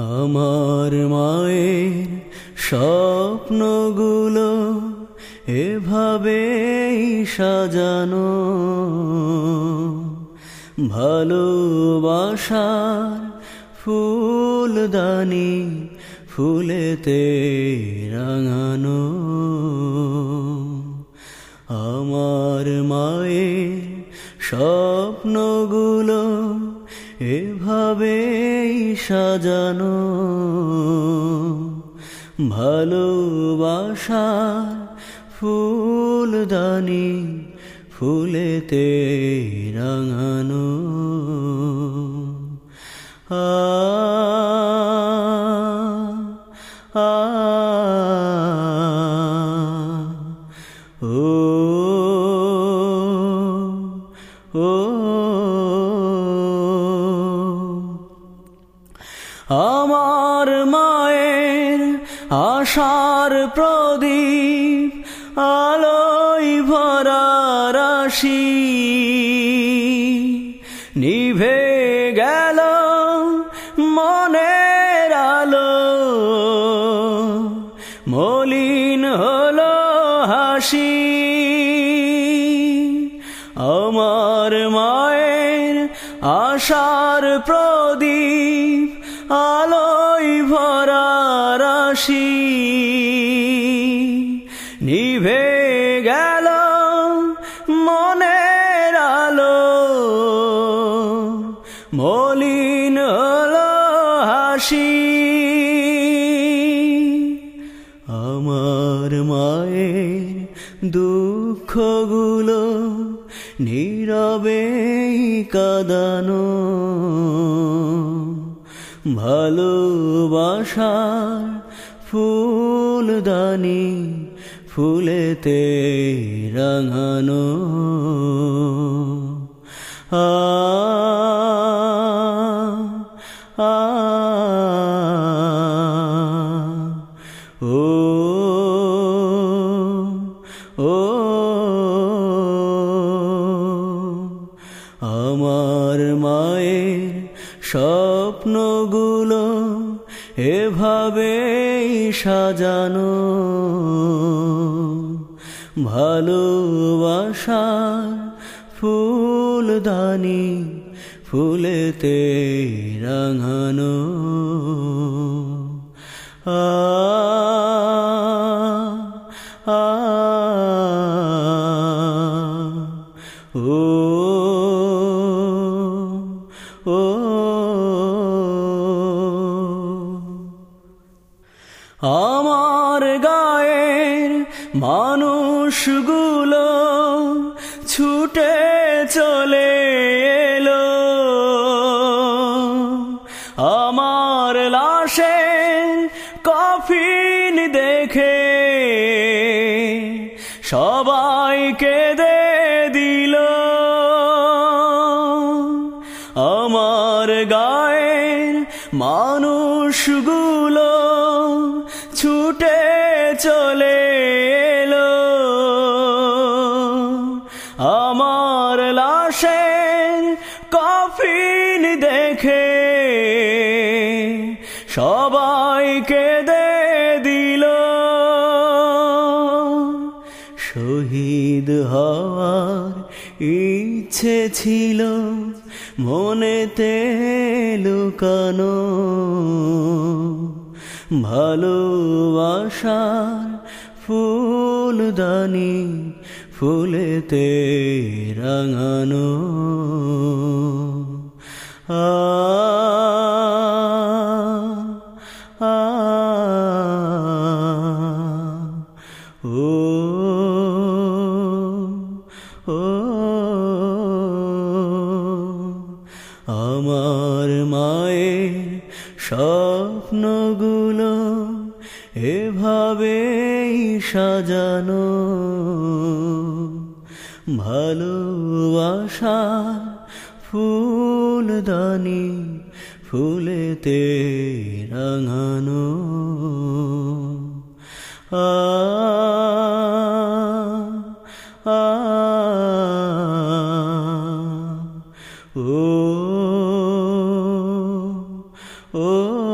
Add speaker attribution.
Speaker 1: আমার মায়ের স্বপ্নগুলো এভাবেই সাজানো। ভালোবাসার ফুলদানি ফুলেতে রাঙানো। এভাবেই সাজানো ভালোবাসার ফুলদানি ফুলেতে রাঙানো। আ আ আমার মায়ের আশার প্রদীপ আলোয় ভরা রাশি। নিভে গেল মনের আলো। মলিন হলো হাসি। আমার মায়ের আশার প্রদীপ আলোয় ভরা রাশি নিভে গেল মনের আলো। মলিন হাসি। আমার মায়ের দুঃখগুলো নীরবে কাদানো। ভালোবাসার ফুলদানি ফুলেতে রাঙানো আ আ ও ও আমার স্বপ্নগুলো এভাবেই সাজানো। ভালোবাসার ফুলদানি ফুলেতে রাঙানো। আ আ ও আমার গায়ের মানুষগুলো ছুটে চলে এলো। আমার লাশে কফিন দেখে সবাইকে দে দিল। আমার গায়ের মানুষগুলো ছুটে চলে এলো। আমার লাশের কফিন দেখে সবাইকে দে দিল। শহীদ হওয়ার ইচ্ছে ছিল মনেতে লুকানো। ভালোবাসার ফুলদানি ফুলেতে রাঙানো। আ আ ও স্বপ্নগুলো এভাবেই সাজানো। ভালোবাসা ফুলদানি ফুলেতে রাঙানো। আ Oh.